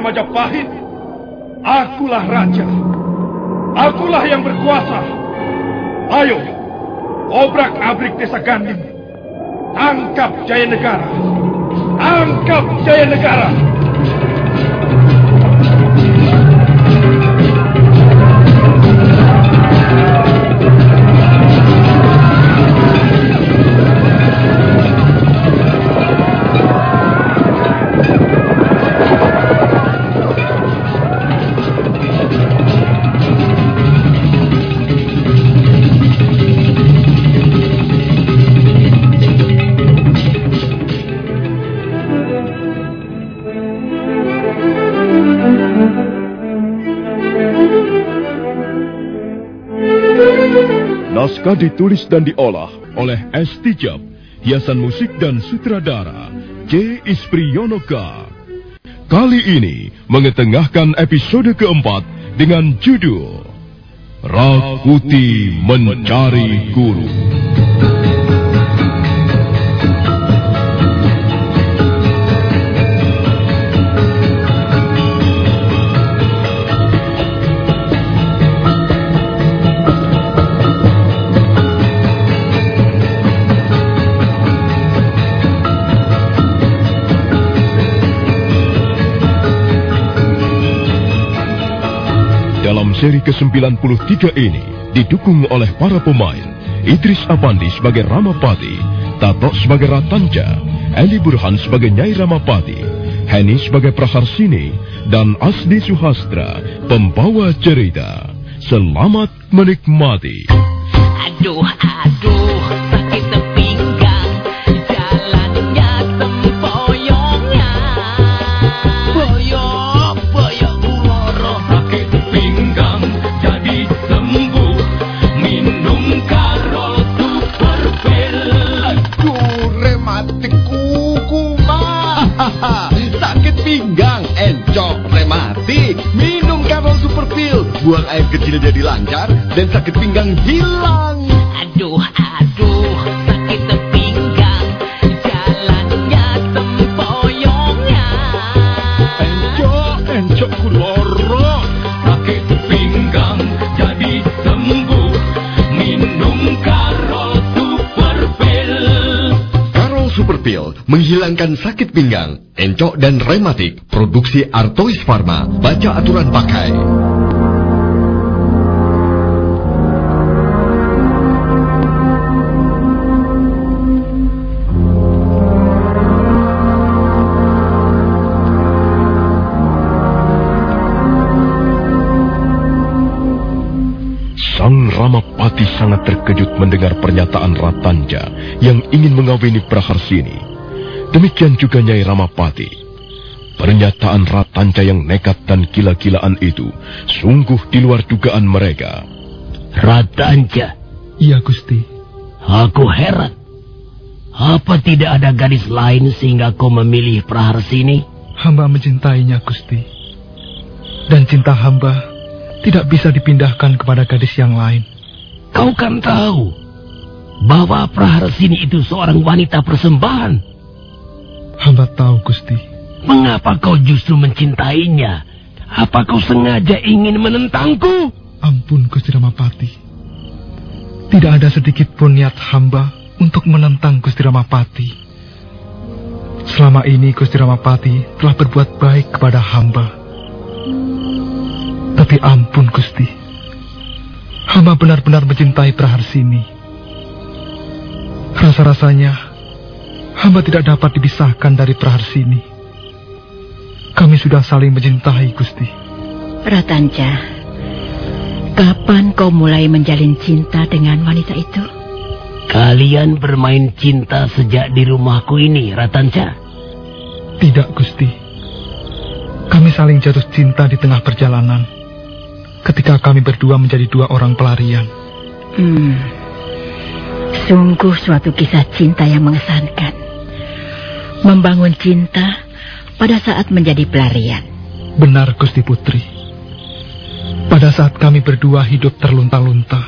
Majapahit. Akulah raja. Akulah yang berkuasa. Ayo, obrak-abrik desa Ganding. Tangkap Jaya Negara. Tangkap Jaya Negara. Naskah ditulis dan diolah oleh S. Tijab, hiasan musik dan sutradara J. Isprionoka. Kali ini mengetengahkan episode keempat dengan judul Rakuti Mencari Guru. Seri ke-93 ini didukung oleh para pemain Idris Apandi sebagai Ramapati, Tato sebagai Ratanja, Eli Burhan sebagai Nyai Ramapati, Henny sebagai Praharsini, dan Asdi Suhastra, pembawa cerita. Selamat menikmati. Aduh, aduh. Buang air kecil jadi lancar dan sakit pinggang hilang. Aduh, aduh, sakit pinggang, jalannya sempoyongnya. Encok, encok kuloro, sakit pinggang jadi sembuh. Minum Karol Super Pill. Karol Super Pill menghilangkan sakit pinggang, encok dan rematik. Produksi Artois Pharma. Baca aturan pakai. Terkejut mendengar pernyataan Ratanja yang ingin mengawini Praharsini. Demikian juga Nyai Ramapati. Pernyataan Ratanca yang nekat dan gila-gilaan itu sungguh di luar dugaan mereka. Ratanca, Iya, Gusti. aku heran. Apa tidak ada gadis lain sehingga kau memilih Praharsini? Hamba mencintainya, Gusti. Dan cinta hamba tidak bisa dipindahkan kepada gadis yang lain. Kau kan tahu bahwa Praharsini itu seorang wanita persembahan. Hamba tahu, Gusti. Mengapa kau justru mencintainya? Apa kau sengaja ingin menentangku? Ampun, Gusti Ramapati. Tidak ada sedikit pun niat hamba untuk menentang Gusti Ramapati. Selama ini Gusti Ramapati telah berbuat baik kepada hamba. Tapi ampun, Gusti. Hamba benar-benar mencintai Praharsini. Rasa-rasanya, hamba tidak dapat dipisahkan dari Praharsini. Kami sudah saling mencintai, Gusti. Ratanca, kapan kau mulai menjalin cinta dengan wanita itu? Kalian bermain cinta sejak di rumahku ini, Ratanca. Tidak, Gusti. Kami saling jatuh cinta di tengah perjalanan. Ketika kami berdua menjadi dua orang pelarian. Hmm, sungguh suatu kisah cinta yang mengesankan. Membangun cinta pada saat menjadi pelarian. Benar, Gusti Putri. Pada saat kami berdua hidup terlunta-lunta.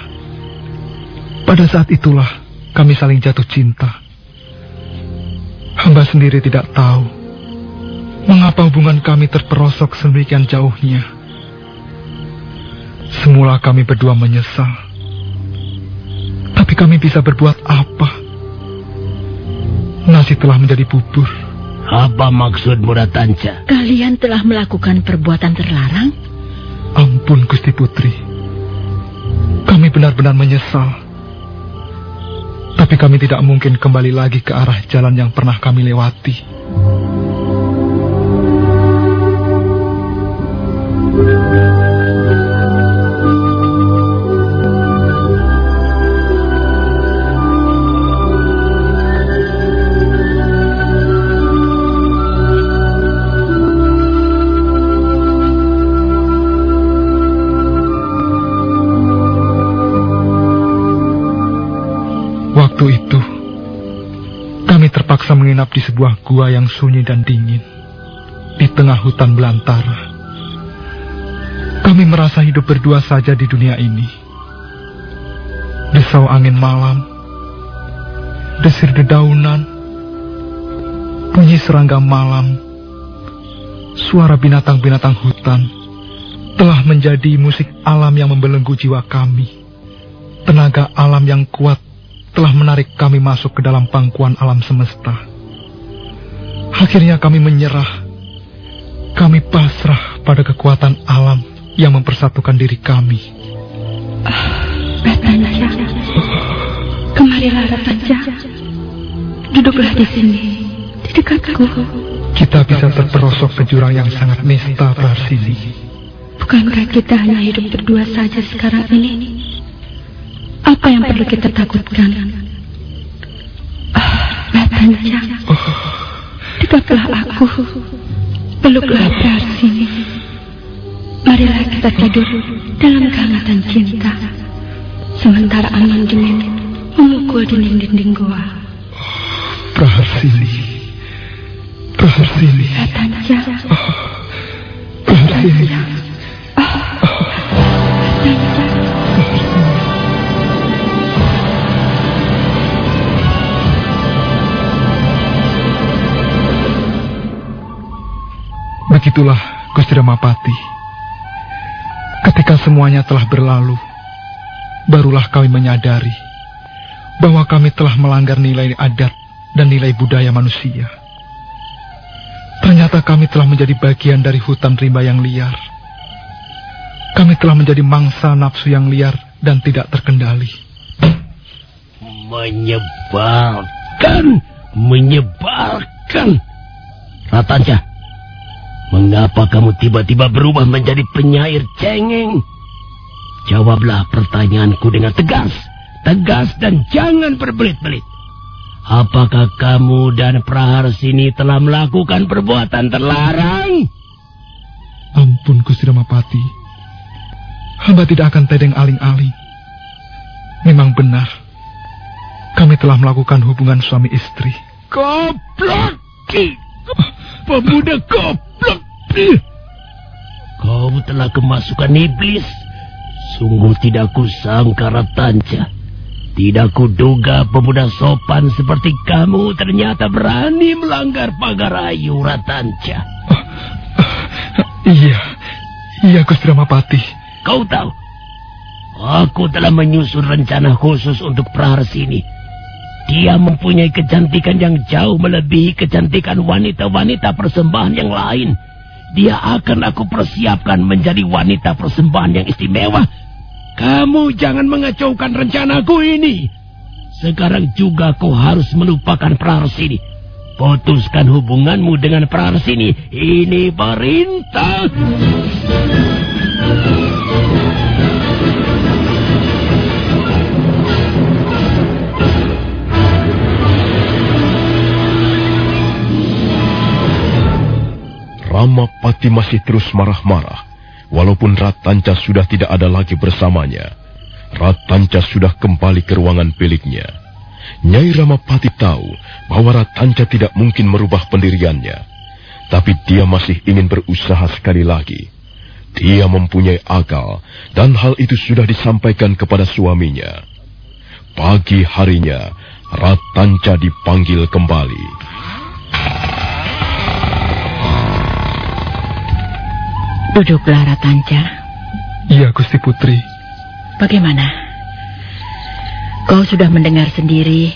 Pada saat itulah kami saling jatuh cinta. Hamba sendiri tidak tahu mengapa hubungan kami terperosok sedemikian jauhnya. Semula kami berdua menyesal. Tapi kami bisa berbuat apa? Nasi telah menjadi bubur. Apa maksudmu, Ratanca? Kalian telah melakukan perbuatan terlarang? Ampun, Gusti Putri. Kami benar-benar menyesal. Tapi kami tidak mungkin kembali lagi ke arah jalan yang pernah kami lewati. Sebuah gua yang sunyi dan dingin, di tengah hutan belantara. Kami merasa hidup berdua saja di dunia ini. Desau angin malam, desir dedaunan, bunyi serangga malam, suara binatang-binatang hutan telah menjadi musik alam yang membelenggu jiwa kami. Tenaga alam yang kuat telah menarik kami masuk ke dalam pangkuan alam semesta. Akhirnya kami menyerah. Kami pasrah pada kekuatan alam yang mempersatukan diri kami. Ratanca, kemarilah Ratanca. Duduklah di sini, di dekatku. Kita bisa terperosok ke jurang yang sangat nista Prarsini. Bukankah kita hanya hidup berdua saja sekarang ini? Apa yang perlu kita takutkan? Ah, Ratanca, dekatlah aku. Peluklah Prarsini. Marilah kita tidur dalam kehangatan cinta. Sementara angin dingin memukul dinding-dinding goa. Praharsini. Praharsini. Ratanca, Praharsini. Ratanca. Begitulah Gusti Ramapati. Ketika semuanya telah berlalu, barulah kami menyadari bahwa kami telah melanggar nilai adat dan nilai budaya manusia. Ternyata kami telah menjadi bagian dari hutan rimba yang liar. Kami telah menjadi mangsa nafsu yang liar dan tidak terkendali. Menyebalkan, menyebalkan. Ratanca, mengapa kamu tiba-tiba berubah menjadi penyair cengeng? Jawablah pertanyaanku dengan tegas. Tegas dan jangan berbelit-belit. Apakah kamu dan Praharsini telah melakukan perbuatan terlarang? Ampun Gusti Ramapati. Hamba tidak akan tedeng aling-aling. Memang benar. Kami telah melakukan hubungan suami istri. Goblok! Pemuda goblok! Kau telah kemasukan iblis. Sungguh tidak kusangka Ratanca. Tidak kuduga pemuda sopan seperti kamu ternyata berani melanggar pagar ayu Ratanca. Iya, iya Gusti Ramapati. Kau tahu, aku telah menyusun rencana khusus untuk Praharsini. Dia mempunyai kecantikan yang jauh melebihi kecantikan wanita-wanita persembahan yang lain. Dia akan aku persiapkan menjadi wanita persembahan yang istimewa. Kamu jangan mengacaukan rencanaku ini. Sekarang juga kau harus melupakan Praharsini. Putuskan hubunganmu dengan Praharsini. Ini perintah. Ramapati masih terus marah-marah. Walaupun Ratanca sudah tidak ada lagi bersamanya. Ratanca sudah kembali ke ruangan biliknya. Nyai Ramapati tahu bahwa Ratanca tidak mungkin merubah pendiriannya. Tapi dia masih ingin berusaha sekali lagi. Dia mempunyai akal dan hal itu sudah disampaikan kepada suaminya. Pagi harinya, Ratanca dipanggil kembali. Duduklah Ratanca. Iya Gusti Putri. Bagaimana? Kau sudah mendengar sendiri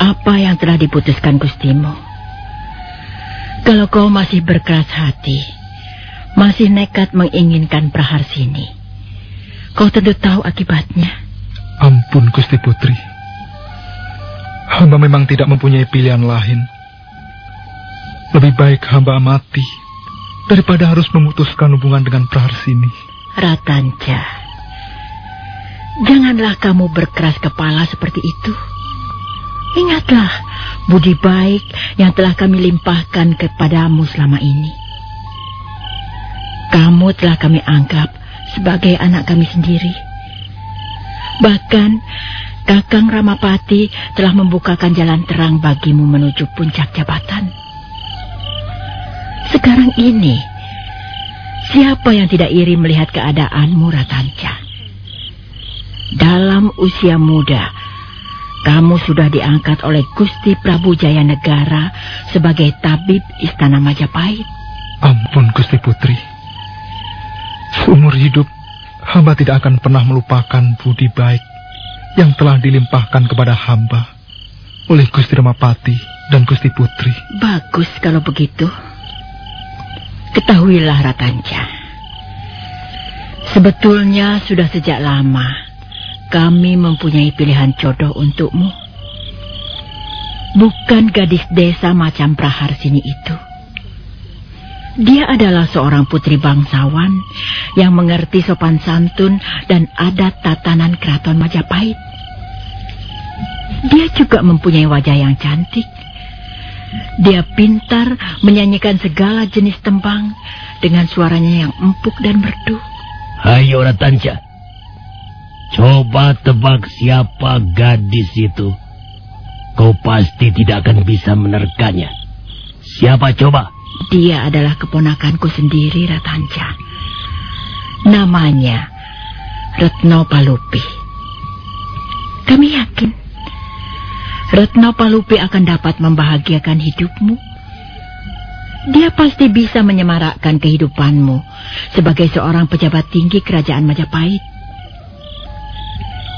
apa yang telah diputuskan Gustimu. Kalau kau masih berkeras hati, masih nekat menginginkan Praharsini, kau tentu tahu akibatnya. Ampun Gusti Putri. Hamba memang tidak mempunyai pilihan lain. Lebih baik hamba mati daripada harus memutuskan hubungan dengan Praharsini. Ratanca, janganlah kamu berkeras kepala seperti itu. Ingatlah budi baik yang telah kami limpahkan kepadamu selama ini. Kamu telah kami anggap sebagai anak kami sendiri. Bahkan Kakang Ramapati telah membukakan jalan terang bagimu menuju puncak jabatan. Sekarang ini, siapa yang tidak iri melihat keadaanmu, Ratanca? Dalam usia muda, kamu sudah diangkat oleh Gusti Prabu Jaya Negara sebagai tabib Istana Majapahit. Ampun Gusti Putri. Seumur hidup, hamba tidak akan pernah melupakan budi baik yang telah dilimpahkan kepada hamba oleh Gusti Ramapati dan Gusti Putri. Bagus kalau begitu. Ketahuilah Ratanca. Sebetulnya sudah sejak lama kami mempunyai pilihan jodoh untukmu. Bukan gadis desa macam Praharsini itu. Dia adalah seorang putri bangsawan yang mengerti sopan santun dan adat tatanan keraton Majapahit. Dia juga mempunyai wajah yang cantik dia pintar menyanyikan segala jenis tembang dengan suaranya yang empuk dan merdu. Ayo Ratanca. Coba tebak siapa gadis itu. Kau pasti tidak akan bisa menerkanya. Siapa coba? Dia adalah keponakanku sendiri, Ratanca. Namanya Retno Palupi. Kami yakin Retno Palupi akan dapat membahagiakan hidupmu. Dia pasti bisa menyemarakkan kehidupanmu sebagai seorang pejabat tinggi kerajaan Majapahit.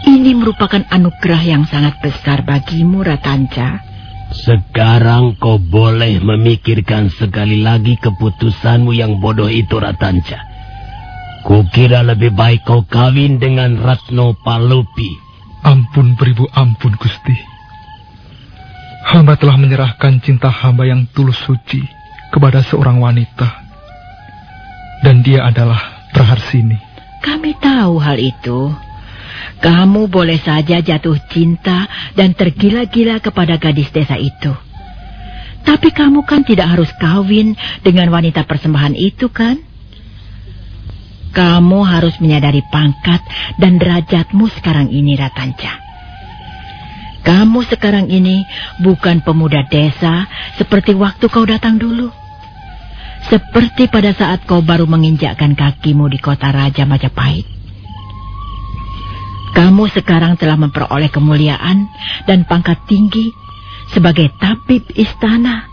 Ini merupakan anugerah yang sangat besar bagimu, Ratanca. Sekarang kau boleh memikirkan sekali lagi keputusanmu yang bodoh itu, Ratanca. Kukira lebih baik kau kawin dengan Ratno Palupi. Ampun beribu ampun, Gusti. Hamba telah menyerahkan cinta hamba yang tulus suci kepada seorang wanita. Dan dia adalah Praharsini. Kami tahu hal itu. Kamu boleh saja jatuh cinta dan tergila-gila kepada gadis desa itu. Tapi kamu kan tidak harus kawin dengan wanita persembahan itu kan? Kamu harus menyadari pangkat dan derajatmu sekarang ini, Ratanca. Kamu sekarang ini bukan pemuda desa seperti waktu kau datang dulu. Seperti pada saat kau baru menginjakkan kakimu di kota Raja Majapahit. Kamu sekarang telah memperoleh kemuliaan dan pangkat tinggi sebagai tabib istana.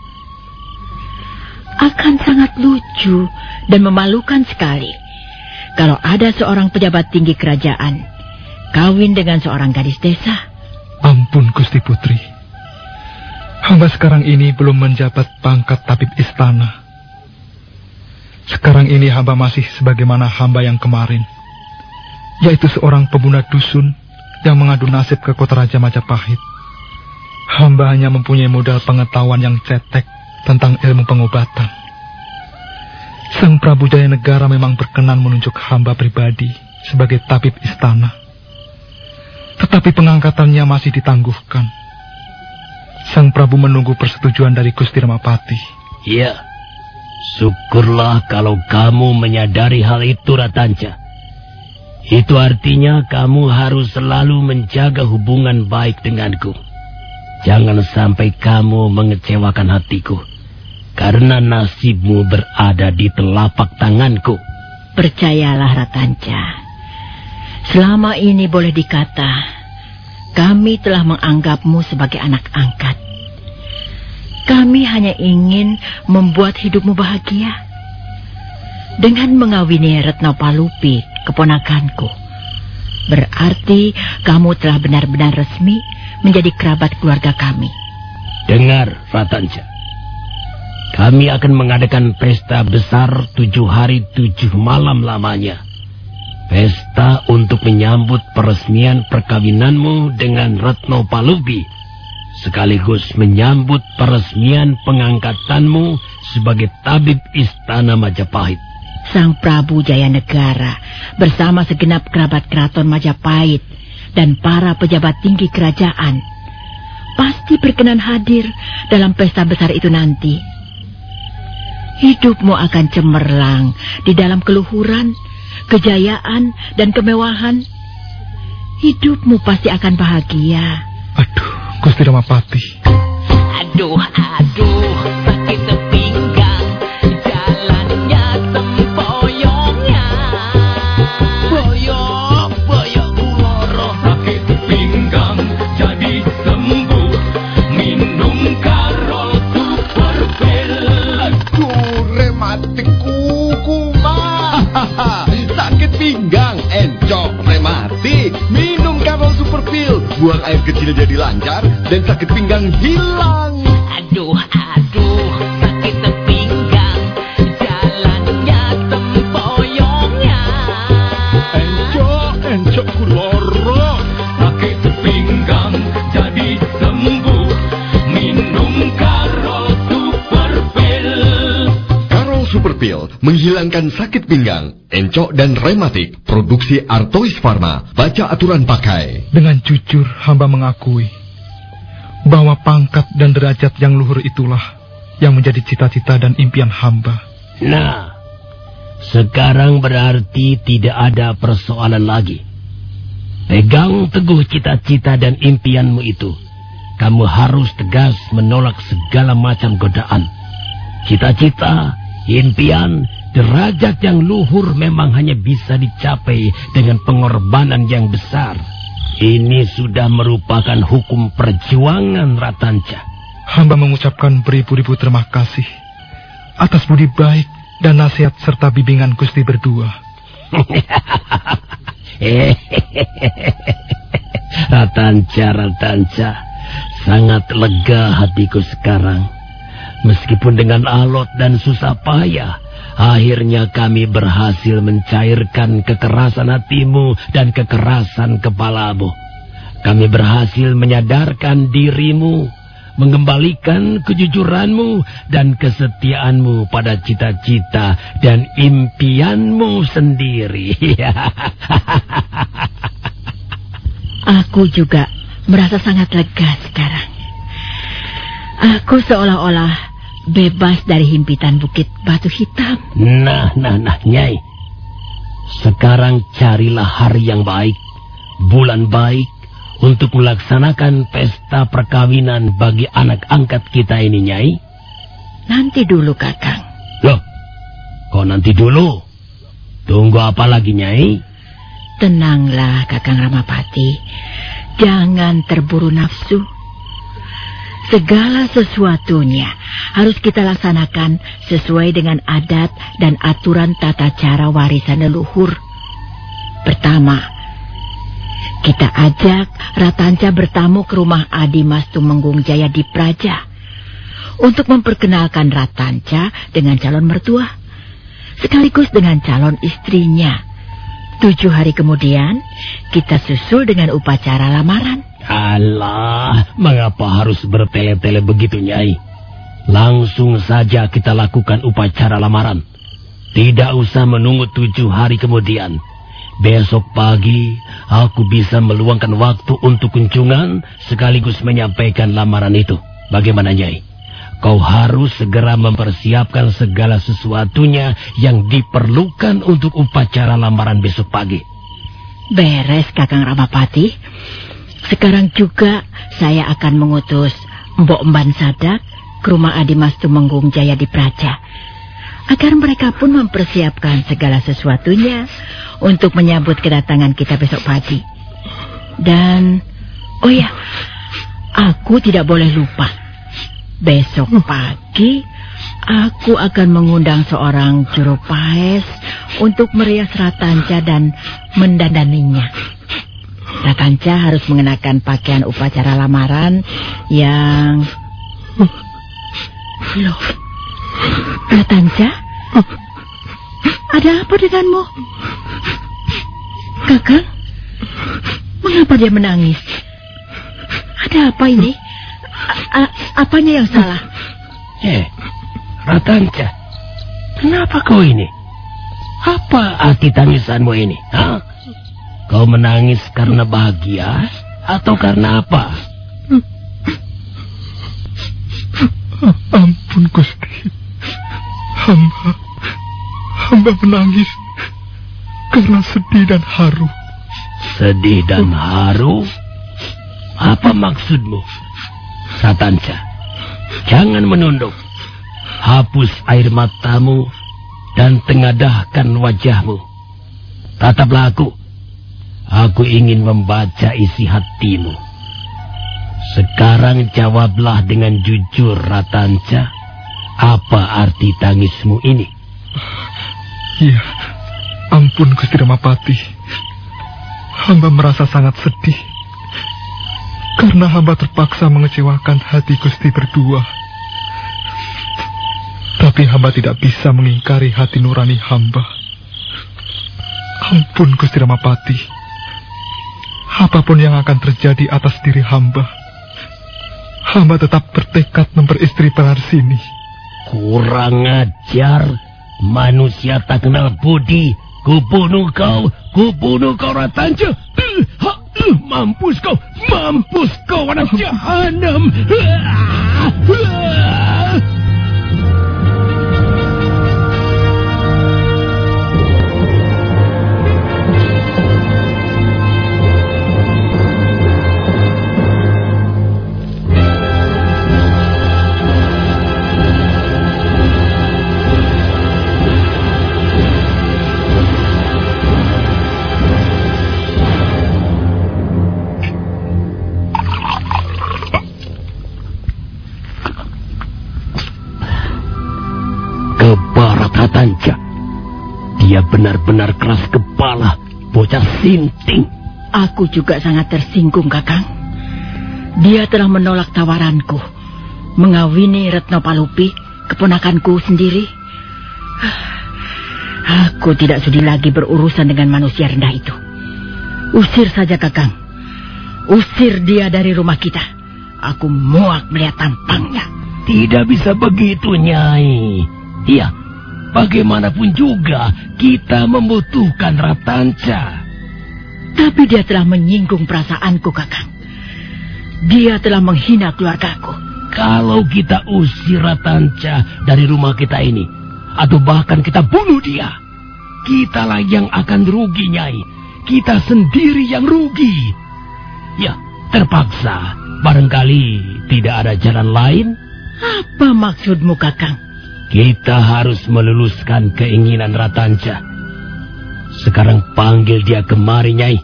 Akan sangat lucu dan memalukan sekali kalau ada seorang pejabat tinggi kerajaan kawin dengan seorang gadis desa. Ampun Gusti Putri. Hamba sekarang ini belum menjabat pangkat tabib istana. Sekarang ini hamba masih sebagaimana hamba yang kemarin. Yaitu seorang pembunuh dusun yang mengadu nasib ke kota Raja Majapahit. Hamba hanya mempunyai modal pengetahuan yang cetek tentang ilmu pengobatan. Sang Prabu Jaya Negara memang berkenan menunjuk hamba pribadi sebagai tabib istana. Tetapi pengangkatannya masih ditangguhkan. Sang Prabu menunggu persetujuan dari Gusti Ramapati. Iya, syukurlah kalau kamu menyadari hal itu, Ratanca. Itu artinya kamu harus selalu menjaga hubungan baik denganku. Jangan sampai kamu mengecewakan hatiku. Karena nasibmu berada di telapak tanganku. Percayalah, Ratanca. Selama ini boleh dikata, kami telah menganggapmu sebagai anak angkat. Kami hanya ingin membuat hidupmu bahagia. Dengan mengawini Retno Palupi, keponakanku, berarti kamu telah benar-benar resmi menjadi kerabat keluarga kami. Dengar, Ratanja. Kami akan mengadakan pesta besar tujuh hari tujuh malam lamanya. Pesta untuk menyambut peresmian perkawinanmu dengan Retno Palubi. Sekaligus menyambut peresmian pengangkatanmu sebagai tabib istana Majapahit. Sang Prabu Jaya Negara bersama segenap kerabat keraton Majapahit dan para pejabat tinggi kerajaan pasti berkenan hadir dalam pesta besar itu nanti. Hidupmu akan cemerlang di dalam keluhuran kejayaan, dan kemewahan, hidupmu pasti akan bahagia. Aduh, Gusti Ramapati. Aduh, aduh, Buang air kecil jadi lancar dan sakit pinggang hilang. Aduh, aduh, Pill menghilangkan sakit pinggang, encok dan rematik. Produksi Artois Pharma. Baca aturan pakai. Dengan jujur hamba mengakui bahwa pangkat dan derajat yang luhur itulah yang menjadi cita-cita dan impian hamba. Nah, sekarang berarti tidak ada persoalan lagi. Pegang teguh cita-cita dan impianmu itu. Kamu harus tegas menolak segala macam godaan. Cita-cita, impian, derajat yang luhur memang hanya bisa dicapai dengan pengorbanan yang besar. Ini sudah merupakan hukum perjuangan Ratanca. Hamba mengucapkan beribu-ribu terima kasih atas budi baik dan nasihat serta bimbingan Gusti berdua. Ratanca, Ratanca, sangat lega hatiku sekarang. Meskipun dengan alot dan susah payah, akhirnya kami berhasil mencairkan kekerasan hatimu dan kekerasan kepalamu. Kami berhasil menyadarkan dirimu, mengembalikan kejujuranmu dan kesetiaanmu pada cita-cita dan impianmu sendiri. Aku juga merasa sangat lega sekarang. Aku seolah-olah bebas dari himpitan bukit batu hitam. Nah, nah, nah, Nyai. Sekarang carilah hari yang baik, bulan baik, untuk melaksanakan pesta perkawinan bagi anak angkat kita ini, Nyai. Nanti dulu, Kakang. Loh, kok nanti dulu? Tunggu apa lagi, Nyai? Tenanglah, Kakang Ramapati. Jangan terburu nafsu. Segala sesuatunya harus kita laksanakan sesuai dengan adat dan aturan tata cara warisan leluhur. Pertama, kita ajak Ratanca bertamu ke rumah Adi Mas Tumenggung Jaya di Praja untuk memperkenalkan Ratanca dengan calon mertua, sekaligus dengan calon istrinya. Tujuh hari kemudian, kita susul dengan upacara lamaran. Alah, mengapa harus bertele-tele begitu, Nyai? Langsung saja kita lakukan upacara lamaran. Tidak usah menunggu tujuh hari kemudian. Besok pagi, aku bisa meluangkan waktu untuk kunjungan sekaligus menyampaikan lamaran itu. Bagaimana, Nyai? Kau harus segera mempersiapkan segala sesuatunya yang diperlukan untuk upacara lamaran besok pagi. Beres, Kakang Ramapati. Sekarang juga saya akan mengutus Mbok Mban Sadak ke rumah Adi Mas Tumenggung Jaya di Praja. Agar mereka pun mempersiapkan segala sesuatunya untuk menyambut kedatangan kita besok pagi. Dan, oh ya, aku tidak boleh lupa. Besok pagi, aku akan mengundang seorang juru paes untuk merias Ratanca dan mendandaninya. Ratanca harus mengenakan pakaian upacara lamaran yang... Loh, Ratanca? Ada apa denganmu? Kakang? Mengapa dia menangis? Ada apa ini? A apanya yang salah? Eh, Ratanca, kenapa kau ini? Apa arti tangisanmu ini? Hah? Kau menangis karena bahagia atau karena apa? Ampun Gusti. Hamba, hamba menangis karena sedih dan haru. Sedih dan haru? Apa maksudmu? Satanca, jangan menunduk. Hapus air matamu dan tengadahkan wajahmu. Tataplah aku. Aku ingin membaca isi hatimu. Sekarang jawablah dengan jujur, Ratanca. Apa arti tangismu ini? Iya, ampun Gusti Ramapati. Hamba merasa sangat sedih. Karena hamba terpaksa mengecewakan hati Gusti berdua. Tapi hamba tidak bisa mengingkari hati nurani hamba. Ampun Gusti Ramapati. Apa pun yang akan terjadi atas diri hamba, hamba tetap bertekad memperistri Praharsini. Kurang ajar. Manusia tak kenal budi. Kubunuh kau. Kubunuh kau uh, mampus kau. Mampus kau anak jahanam. Benar-benar keras kepala, bocah sinting. Aku juga sangat tersinggung, Kakang. Dia telah menolak tawaranku. Mengawini Retno Palupi, keponakanku sendiri. Aku tidak sudi lagi berurusan dengan manusia rendah itu. Usir saja, Kakang. Usir dia dari rumah kita. Aku muak melihat tampangnya. Tidak bisa begitu, Nyai. Iya, bagaimanapun juga kita membutuhkan Ratanca. Tapi dia telah menyinggung perasaanku, Kakang. Dia telah menghina keluargaku. Kalau kita usir Ratanca dari rumah kita ini, atau bahkan kita bunuh dia, kitalah yang akan rugi, Nyai. Kita sendiri yang rugi. Ya, terpaksa. Barangkali tidak ada jalan lain. Apa maksudmu, Kakang? Kita harus meluluskan keinginan Ratanca. Sekarang panggil dia kemari, Nyai.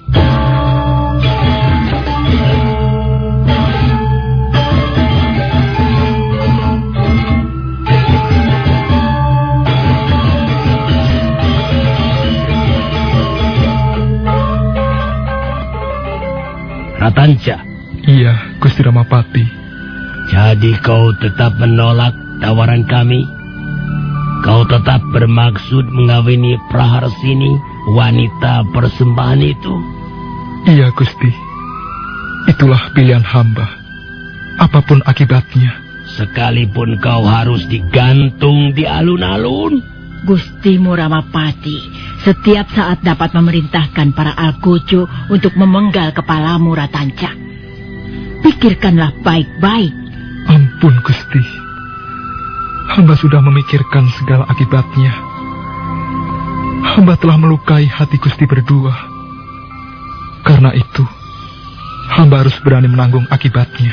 Ratanca, Iya, Gusti Ramapati. jadi kau tetap menolak tawaran kami? Kau tetap bermaksud mengawini Praharsini, wanita persembahan itu? Iya, Gusti. Itulah pilihan hamba. Apa pun akibatnya. Sekalipun kau harus digantung di alun-alun. Gusti Muramapati setiap saat dapat memerintahkan para algojo untuk memenggal kepalamu Ratanca. Pikirkanlah baik-baik. Ampun, Gusti. Hamba sudah memikirkan segala akibatnya. Hamba telah melukai hati Gusti berdua. Karena itu, hamba harus berani menanggung akibatnya.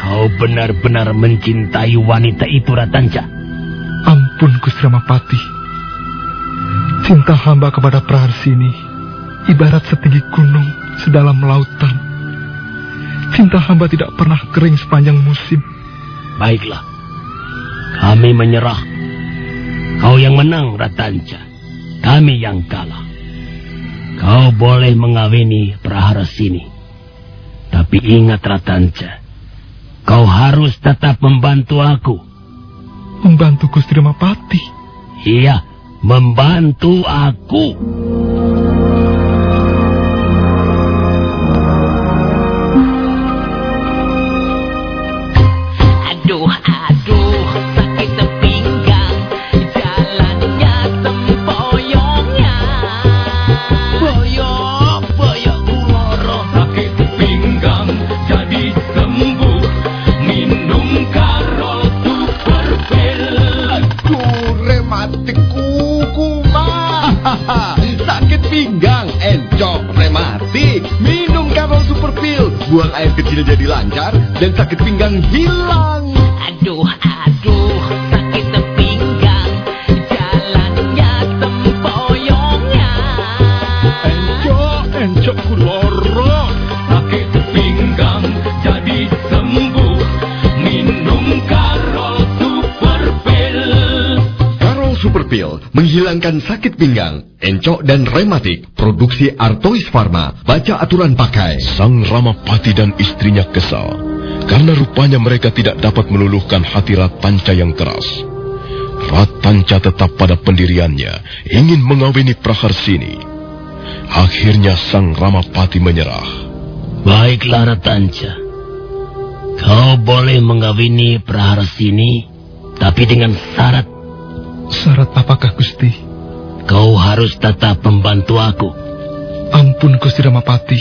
Kau benar-benar mencintai wanita itu, Ratanca. Ampun, Gusti Ramapati. Cinta hamba kepada Praharsini ibarat setinggi gunung sedalam lautan. Cinta hamba tidak pernah kering sepanjang musim. Baiklah. Kami menyerah. Kau yang menang, Ratanca. Kami yang kalah. Kau boleh mengawini Praharasini. Tapi ingat, Ratanca. Kau harus tetap membantu aku. Membantu Gusti Ramapati. Iya, membantu aku. Rematik Minum Karol Super Pill. Buang air kecil jadi lancar Dan sakit pinggang hilang. Aduh, aduh, sakit pinggang, jalannya sempoyongnya. Encok, encok kuloro Pill menghilangkan sakit pinggang, encok dan rematik Produksi Artois Pharma Baca aturan pakai Sang Ramapati dan istrinya kesal karena rupanya mereka tidak dapat meluluhkan hati Ratanca yang keras. Ratanca tetap pada pendiriannya, ingin mengawini Praharsini. Akhirnya Sang Ramapati menyerah. Baiklah, Ratanca. Kau boleh mengawini Praharasini, tapi dengan syarat Syarat apakah Gusti? kau harus tetap membantu aku. Ampun Gusti Ramapati.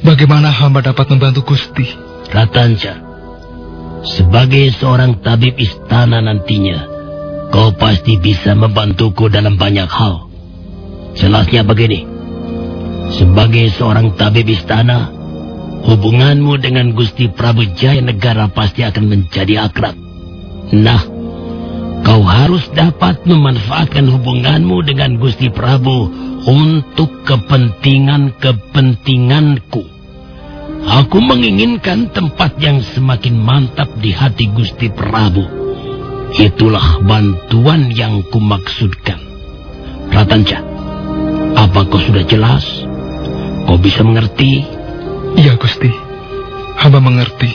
Bagaimana hamba dapat membantu Gusti? Ratanca, sebagai seorang tabib istana nantinya, kau pasti bisa membantuku dalam banyak hal. Jelasnya begini, sebagai seorang tabib istana, hubunganmu dengan Gusti Prabu Jaya Negara pasti akan menjadi akrab. Nah, kau harus dapat memanfaatkan hubunganmu dengan Gusti Prabu untuk kepentingan-kepentinganku. Aku menginginkan tempat yang semakin mantap di hati Gusti Prabu. Itulah bantuan yang kumaksudkan. Ratanca, apa kau sudah jelas? Kau bisa mengerti? Iya Gusti. Hamba mengerti.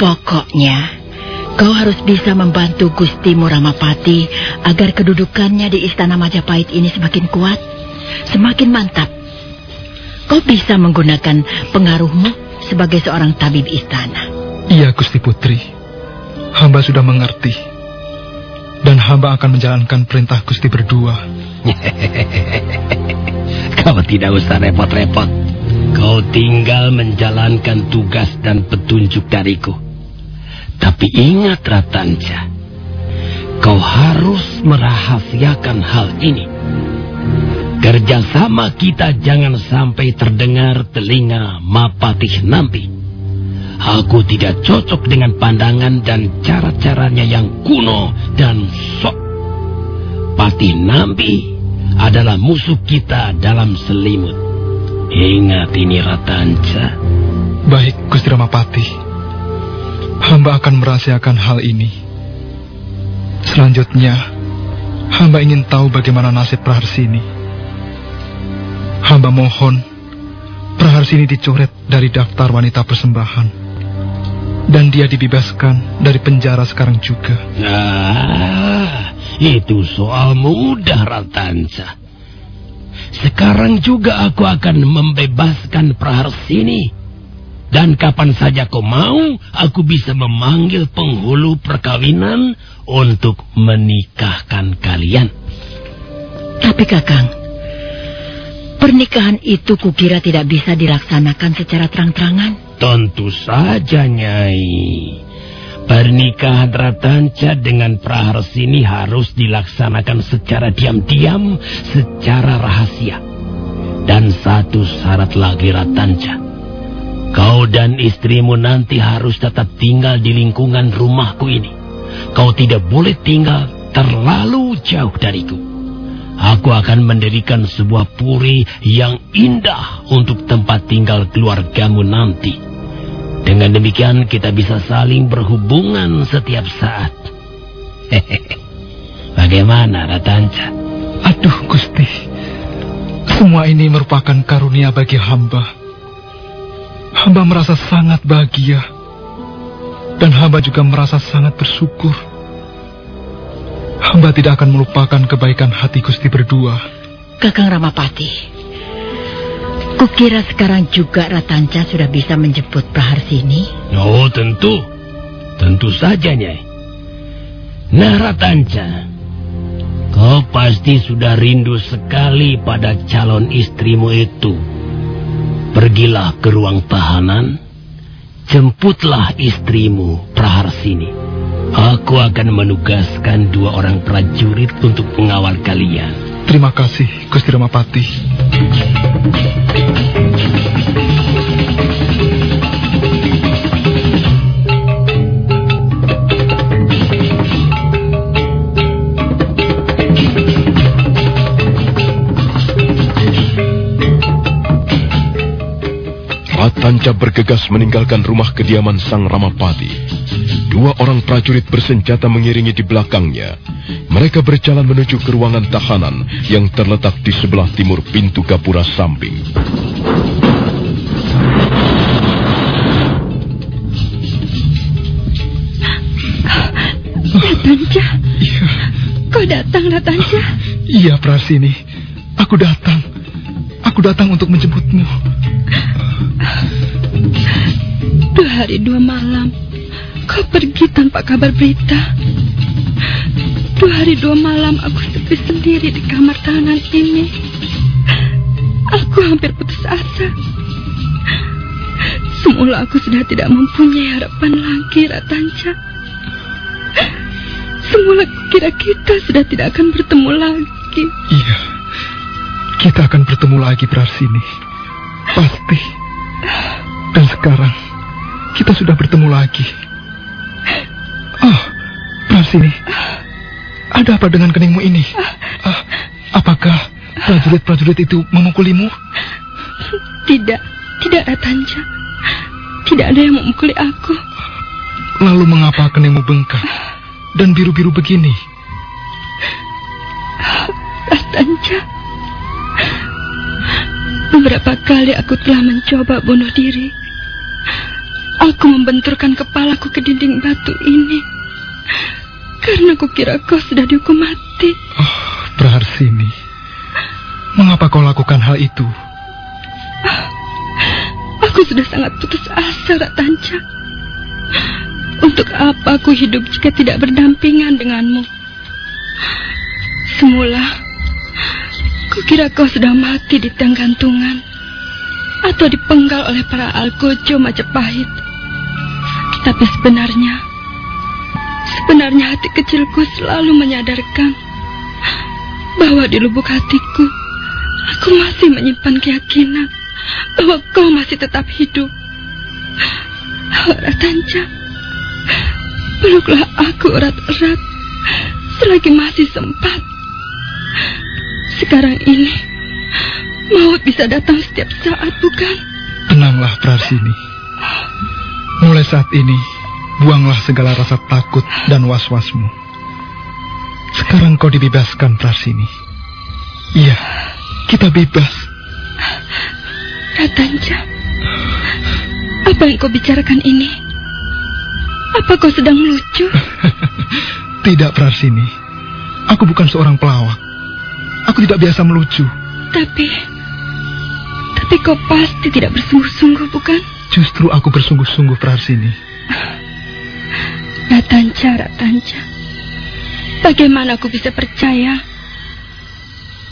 Pokoknya, kau harus bisa membantu Gusti Muramapati agar kedudukannya di Istana Majapahit ini semakin kuat, semakin mantap. Kau bisa menggunakan pengaruhmu sebagai seorang tabib istana. Iya Gusti Putri. Hamba sudah mengerti. Dan hamba akan menjalankan perintah Gusti berdua. Kau tidak usah repot-repot. Kau tinggal menjalankan tugas dan petunjuk dariku. Tapi ingat Ratanja, kau harus merahasiakan hal ini. Kerjasama kita jangan sampai terdengar telinga Mapatih Nampi. Aku tidak cocok dengan pandangan dan cara-caranya yang kuno dan sok. Patih Nampi adalah musuh kita dalam selimut. Ingat ini Ratanca. Baik, Gusti Ramapati. Hamba akan merahasiakan hal ini. Selanjutnya, hamba ingin tahu bagaimana nasib Praharsini. Hamba mohon Praharsini dicoret dari daftar wanita persembahan. Dan dia dibebaskan dari penjara sekarang juga. Nah, itu soal mudah Ratanca. Sekarang juga aku akan membebaskan Praharsini. Dan kapan saja kau mau, aku bisa memanggil penghulu perkawinan untuk menikahkan kalian. Tapi Kakang, pernikahan itu kukira tidak bisa dilaksanakan secara terang-terangan. Tentu saja, Nyai. Pernikahan Ratanca dengan Praharsini harus dilaksanakan secara diam-diam, secara rahasia. Dan satu syarat lagi Ratanca. Kau dan istrimu nanti harus tetap tinggal di lingkungan rumahku ini. Kau tidak boleh tinggal terlalu jauh dariku. Aku akan mendirikan sebuah puri yang indah untuk tempat tinggal keluargamu nanti. Dengan demikian kita bisa saling berhubungan setiap saat. Hehehe. Bagaimana Ratanca? Aduh, Gusti. Semua ini merupakan karunia bagi hamba. Hamba merasa sangat bahagia. Dan hamba juga merasa sangat bersyukur. Hamba tidak akan melupakan kebaikan hati Gusti berdua. Kakang Ramapati, kukira sekarang juga Ratanca sudah bisa menjemput Praharsini. Oh tentu, tentu saja Nyai. Nah Ratanca, kau pasti sudah rindu sekali pada calon istrimu itu. Pergilah ke ruang tahanan, jemputlah istrimu Praharsini. Aku akan menugaskan dua orang prajurit untuk mengawal kalian. Terima kasih, Gusti Ramapati. Ratanca bergegas meninggalkan rumah kediaman sang Ramapati. Dua orang prajurit bersenjata mengiringi di belakangnya. Mereka berjalan menuju ke ruangan tahanan yang terletak di sebelah timur pintu gapura samping. Ratanca, Iya, kau datang Ratanca. iya Prasini. Aku datang. Aku datang untuk menjemputmu. Dua hari dua malam, kau pergi tanpa kabar berita. Dua hari dua malam aku sepi sendiri di kamar tahanan ini. Aku hampir putus asa. Semula aku sudah tidak mempunyai harapan lagi, Ratanca. Semula kira kita sudah tidak akan bertemu lagi. Iya, kita akan bertemu lagi Prasini. Pasti. Dan sekarang, kita sudah bertemu lagi. Oh, Prasini. Ada apa dengan keningmu ini? Ah, apakah prajurit-prajurit itu memukulimu? Tidak, tidak Ratanca. Tidak ada yang memukuli aku. Lalu mengapa keningmu bengkak dan biru-biru begini? Ratanca. Beberapa kali aku telah mencoba bunuh diri. Aku membenturkan kepalaku ke dinding batu ini. Karena kukira kau sudah dihukum mati. Oh, Praharsini. Mengapa kau lakukan hal itu? Aku sudah sangat putus asa, Ratanca. Untuk apa aku hidup jika tidak berdampingan denganmu? Semula, Kukira kau sudah mati di tiang gantungan atau dipenggal oleh para algojo Majapahit. Tapi sebenarnya, sebenarnya hati kecilku selalu menyadarkan bahwa di lubuk hatiku aku masih menyimpan keyakinan bahwa kau masih tetap hidup. Ratanca, peluklah aku erat-erat selagi masih sempat. Sekarang ini, maut bisa datang setiap saat, bukan? Tenanglah, Prasini. Mulai saat ini, buanglah segala rasa takut dan was-wasmu. Sekarang kau dibebaskan, Prasini. Iya, kita bebas. Ratanca, apa yang kau bicarakan ini? Apa kau sedang melucu? Tidak, Prasini. Aku bukan seorang pelawak. Aku tidak biasa melucu. Tapi, tapi kau pasti tidak bersungguh-sungguh, bukan? Justru aku bersungguh-sungguh, Prasini. Ratanca, Ratanca. Bagaimana aku bisa percaya?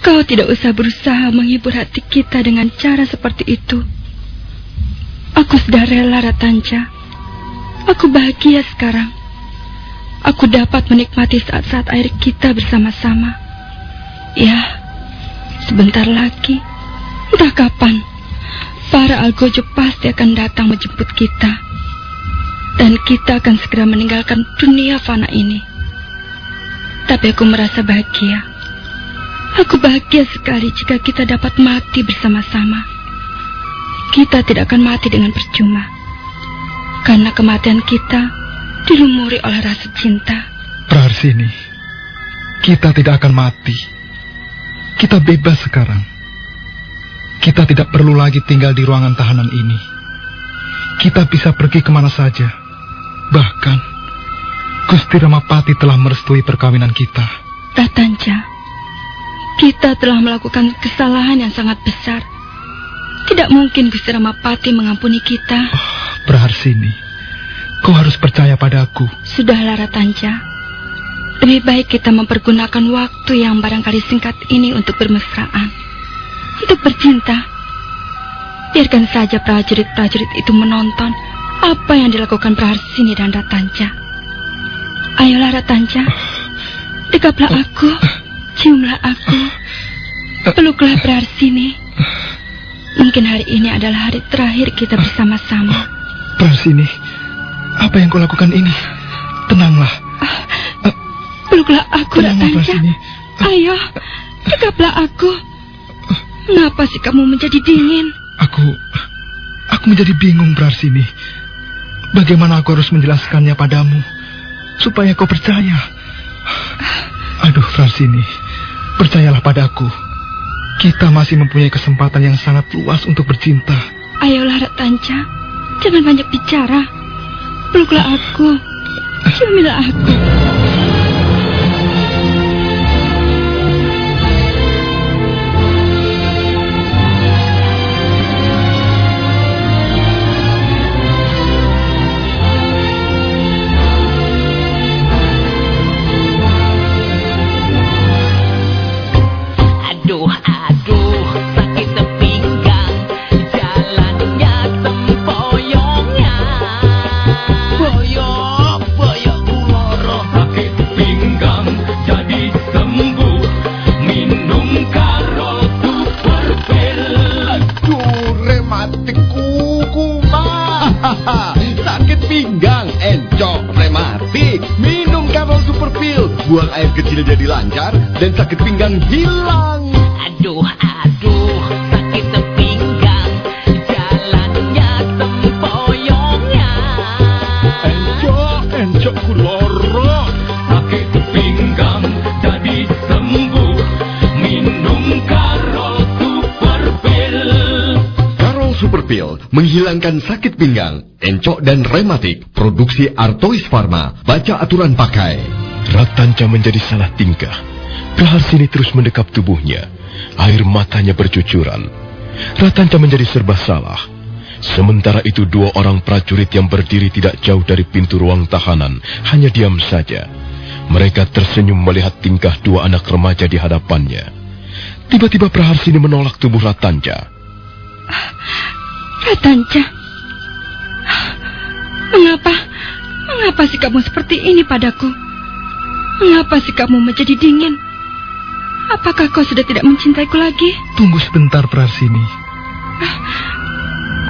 Kau tidak usah berusaha menghibur hati kita dengan cara seperti itu. Aku sudah rela, Ratanca. Aku bahagia sekarang. Aku dapat menikmati saat-saat air kita bersama-sama. Ya, sebentar lagi, entah kapan, para algojo pasti akan datang menjemput kita. Dan kita akan segera meninggalkan dunia fana ini. Tapi aku merasa bahagia. Aku bahagia sekali jika kita dapat mati bersama-sama. Kita tidak akan mati dengan percuma. Karena kematian kita dilumuri oleh rasa cinta. Praharsini, kita tidak akan mati. Kita bebas sekarang. Kita tidak perlu lagi tinggal di ruangan tahanan ini. Kita bisa pergi ke mana saja. Bahkan, Gusti Ramapati telah merestui perkawinan kita. Ratanca, kita telah melakukan kesalahan yang sangat besar. Tidak mungkin Gusti Ramapati mengampuni kita. Oh, Praharsini, kau harus percaya padaku. Sudahlah Ratanca. Lebih baik kita mempergunakan waktu yang barangkali singkat ini untuk bermesraan. Untuk bercinta. Biarkan saja prajurit-prajurit itu menonton apa yang dilakukan Praharsini dan Ratanca. Ayolah Ratanca. Dekaplah aku. Ciumlah aku. Peluklah Praharsini. Mungkin hari ini adalah hari terakhir kita bersama-sama. Praharsini, apa yang kau lakukan ini? Tenanglah. Peluklah aku, Tenanglah, Ratanca. Ayo, dekaplah aku. Mengapa sih kamu menjadi dingin? Aku, aku menjadi bingung, Praharsini. Bagaimana aku harus menjelaskannya padamu supaya kau percaya? Aduh, Praharsini, percayalah padaku. Kita masih mempunyai kesempatan yang sangat luas untuk bercinta. Ayolah, Ratanca. Jangan banyak bicara. Peluklah aku. Ciumilah aku. Buang air kecil jadi lancar dan sakit pinggang hilang. Aduh, aduh, sakit pinggang Jalannya tempoyongan Encok, encok kuloro. Sakit pinggang jadi sembuh Minum karo super pil Karol Super Pill menghilangkan sakit pinggang, encok dan rematik. Produksi Artois Pharma. Baca aturan pakai. Ratanca menjadi salah tingkah. Praharsini terus mendekap tubuhnya. Air matanya bercucuran. Ratanca menjadi serba salah. Sementara itu dua orang prajurit yang berdiri tidak jauh dari pintu ruang tahanan hanya diam saja. Mereka tersenyum melihat tingkah dua anak remaja di hadapannya. tiba-tiba Praharsini menolak tubuh Ratanja. Ratanja. Mengapa? Mengapa sikapmu seperti ini padaku? Mengapa sikapmu menjadi dingin? Apakah kau sudah tidak mencintaiku lagi? Tunggu sebentar, Praharsini.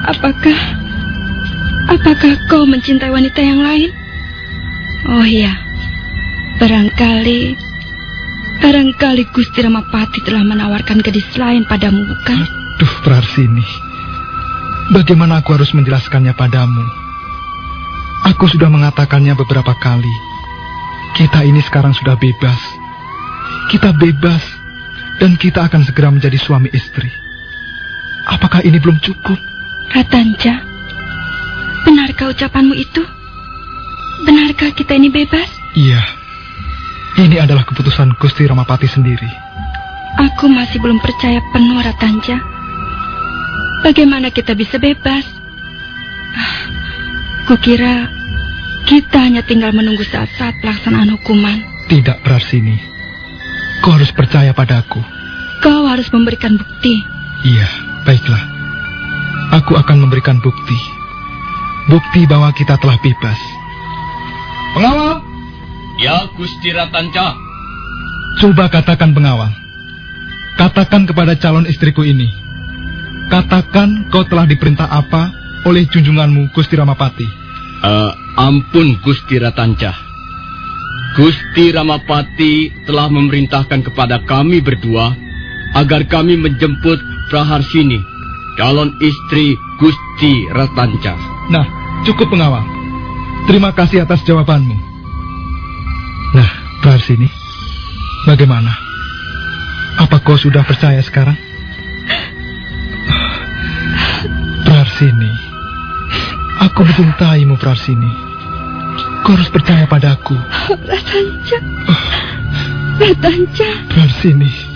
Apakah apakah kau mencintai wanita yang lain? Oh iya. Barangkali barangkali Gusti Ramapati telah menawarkan gadis lain padamu, bukan? Duh, Praharsini. Bagaimana aku harus menjelaskannya padamu? Aku sudah mengatakannya beberapa kali. Kita ini sekarang sudah bebas. Kita bebas dan kita akan segera menjadi suami istri. Apakah ini belum cukup? Ratanja, benarkah ucapanmu itu? Benarkah kita ini bebas? Iya. Ini adalah keputusan Gusti Ramapati sendiri. Aku masih belum percaya penuh, Ratanja. Bagaimana kita bisa bebas? Ah, Kukira kita hanya tinggal menunggu saat-saat pelaksanaan hukuman. Tidak, Prarsini. Kau harus percaya padaku. Kau harus memberikan bukti. Iya, baiklah. Aku akan memberikan bukti. Bukti bahwa kita telah bebas. Pengawal, Ya, Gusti Ratanca. coba katakan pengawal. Katakan kepada calon istriku ini. Katakan kau telah diperintah apa oleh junjunganmu Gusti Ramapati. Eh, ampun Gusti Ratanca. Gusti Ramapati telah memerintahkan kepada kami berdua agar kami menjemput Praharsini, calon istri Gusti Ratanca. Nah, cukup pengawal. Terima kasih atas jawabanmu. Nah, Praharsini, bagaimana? Apa kau sudah percaya sekarang? Praharsini, aku mencintaimu Praharsini. Kau harus percaya padaku. Ratanja. Ratanja. Praharsini.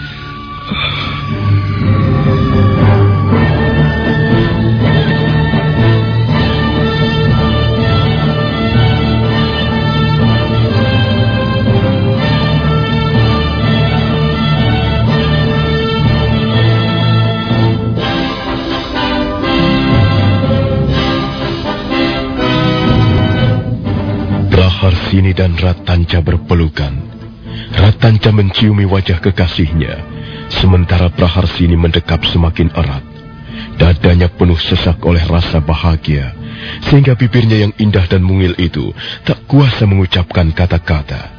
Praharsini dan Ratanca berpelukan. Ratanca menciumi wajah kekasihnya, sementara Praharsini mendekap semakin erat. Dadanya penuh sesak oleh rasa bahagia, sehingga bibirnya yang indah dan mungil itu tak kuasa mengucapkan kata-kata.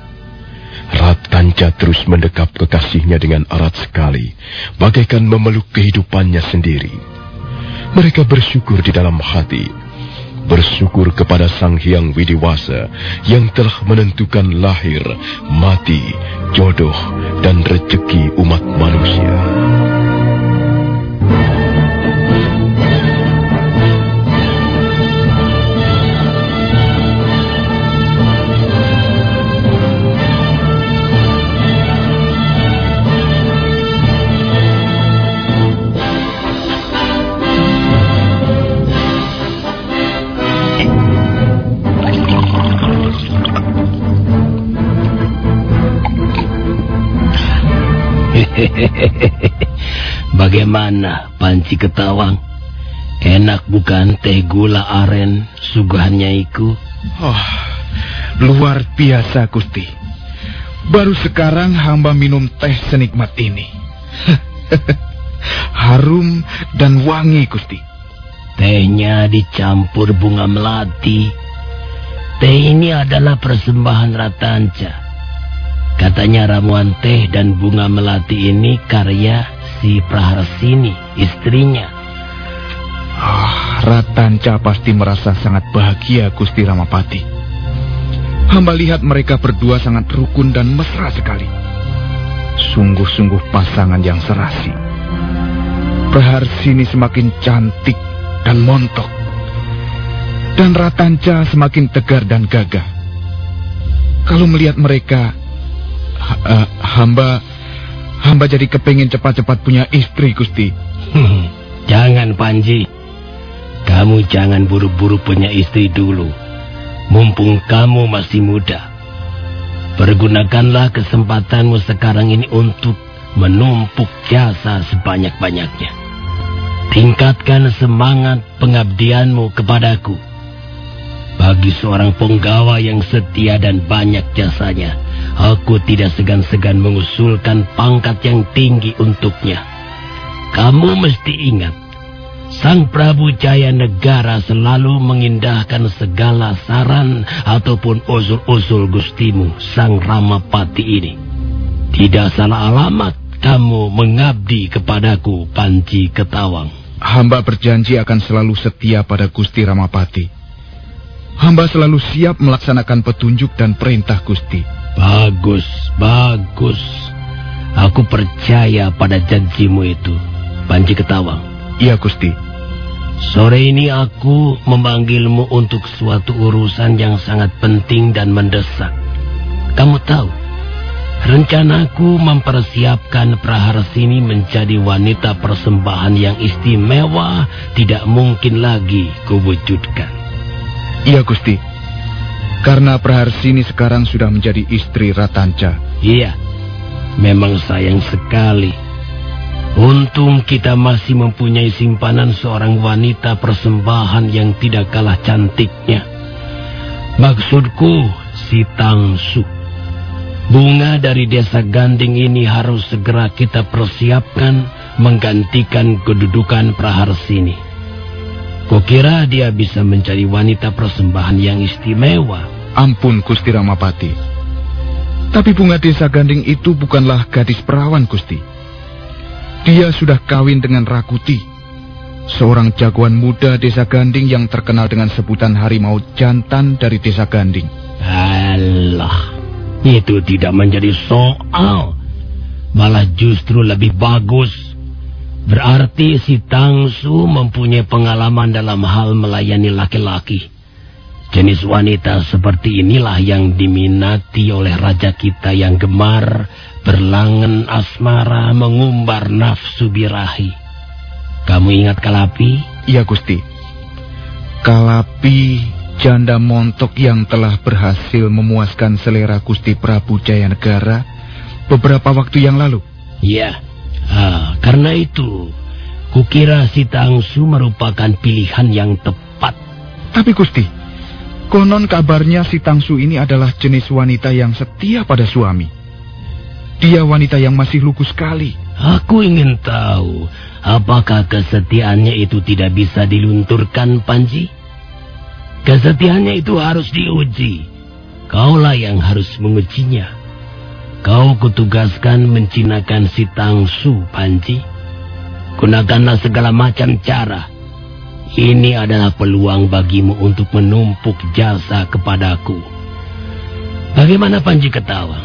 Ratanca terus mendekap kekasihnya dengan erat sekali, bagaikan memeluk kehidupannya sendiri. Mereka bersyukur di dalam hati bersyukur kepada Sang Hyang Widiwasa yang telah menentukan lahir, mati, jodoh, dan rezeki umat manusia. Bagaimana Panci Ketawang? Enak bukan teh gula aren suguhannya iku? Oh, luar biasa Gusti. Baru sekarang hamba minum teh senikmat ini. Harum dan wangi Gusti. Tehnya dicampur bunga melati. Teh ini adalah persembahan Ratanca. Katanya ramuan teh dan bunga melati ini karya si Praharsini, istrinya. Ah, Ratanca pasti merasa sangat bahagia Gusti Ramapati. Hamba lihat mereka berdua sangat rukun dan mesra sekali. Sungguh-sungguh pasangan yang serasi. Praharsini semakin cantik dan montok. Dan Ratanca semakin tegar dan gagah. Kalau melihat mereka, eh, hamba hamba jadi kepingin cepat-cepat punya istri, Gusti. Hmm, jangan Panji. Kamu jangan buru-buru punya istri dulu. Mumpung kamu masih muda. Pergunakanlah kesempatanmu sekarang ini untuk menumpuk jasa sebanyak-banyaknya. Tingkatkan semangat pengabdianmu kepadaku. Bagi seorang penggawa yang setia dan banyak jasanya, aku tidak segan-segan mengusulkan pangkat yang tinggi untuknya. Kamu mesti ingat, Sang Prabu Jaya Negara selalu mengindahkan segala saran ataupun usul-usul gustimu, Sang Ramapati ini. Tidak salah alamat kamu mengabdi kepadaku, Panci Ketawang. Hamba berjanji akan selalu setia pada Gusti Ramapati. Hamba selalu siap melaksanakan petunjuk dan perintah Gusti. Bagus, bagus. Aku percaya pada janjimu itu, Panji Ketawang. Iya, Gusti. Sore ini aku memanggilmu untuk suatu urusan yang sangat penting dan mendesak. Kamu tahu, rencanaku mempersiapkan Praharsini menjadi wanita persembahan yang istimewa tidak mungkin lagi kuwujudkan. Iya, Gusti. Karena Praharsini sekarang sudah menjadi istri Ratanca. Iya, memang sayang sekali. Untung kita masih mempunyai simpanan seorang wanita persembahan yang tidak kalah cantiknya. Maksudku, si Tangsu. Bunga dari desa Ganding ini harus segera kita persiapkan menggantikan kedudukan Praharsini. Kukira dia bisa menjadi wanita persembahan yang istimewa. Ampun, Gusti Ramapati. Tapi bunga desa Ganding itu bukanlah gadis perawan, Gusti. Dia sudah kawin dengan Rakuti, seorang jagoan muda desa Ganding yang terkenal dengan sebutan harimau jantan dari desa Ganding. Alah, itu tidak menjadi soal. Malah justru lebih bagus. Berarti si Tangsu mempunyai pengalaman dalam hal melayani laki-laki. Jenis wanita seperti inilah yang diminati oleh raja kita yang gemar berlangen asmara mengumbar nafsu birahi. Kamu ingat Kalapi? Iya, Gusti. Kalapi janda montok yang telah berhasil memuaskan selera Gusti Prabu Jayanegara beberapa waktu yang lalu. Iya. Ah, karena itu, kukira si Tangsu merupakan pilihan yang tepat. Tapi Gusti, konon kabarnya si Tangsu ini adalah jenis wanita yang setia pada suami. Dia wanita yang masih lugu sekali. Aku ingin tahu, apakah kesetiaannya itu tidak bisa dilunturkan, Panji? Kesetiaannya itu harus diuji. Kaulah yang harus mengujinya. Kau kutugaskan mencinakan si Tangsu, Panji. Gunakanlah segala macam cara. Ini adalah peluang bagimu untuk menumpuk jasa kepadaku. Bagaimana Panji Ketawang?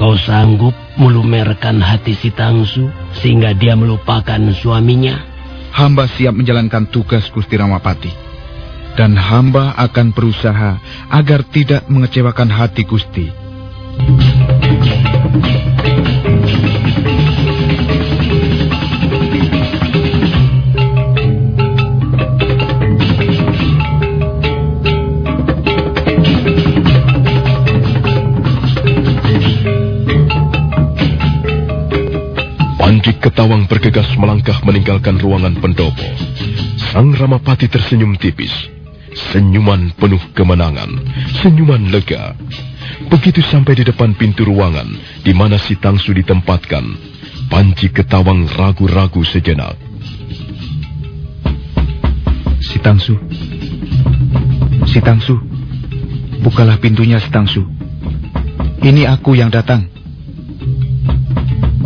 Kau sanggup melumerkan hati si Tangsu sehingga dia melupakan suaminya? Hamba siap menjalankan tugas Gusti Ramapati. Dan hamba akan berusaha agar tidak mengecewakan hati Gusti. Panji Ketawang bergegas melangkah meninggalkan ruangan pendopo. Sang Ramapati tersenyum tipis. Senyuman penuh kemenangan, senyuman lega. Begitu sampai di depan pintu ruangan di mana si Tangsu ditempatkan, Panji Ketawang ragu-ragu sejenak. Si Tangsu. Si Tangsu. Bukalah pintunya si Tangsu. Ini aku yang datang.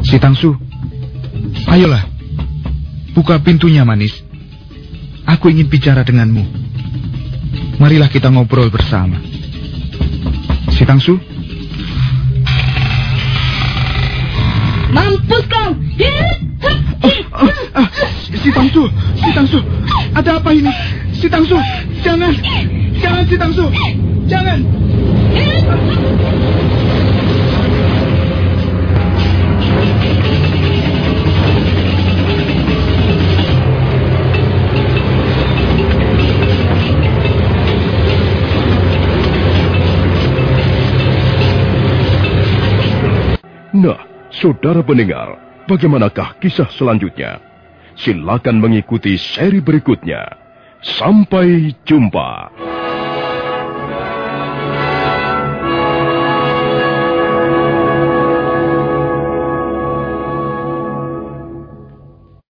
Si Tangsu. Ayolah. Buka pintunya manis. Aku ingin bicara denganmu. Marilah kita ngobrol bersama. Si Tangsu. Mampus kau! Oh, ah, si Tangsu, si Tangsu, ada apa ini? Si Tangsu, jangan, jangan si Tangsu, jangan. Nah, saudara pendengar, bagaimanakah kisah selanjutnya? Silakan mengikuti seri berikutnya. Sampai jumpa.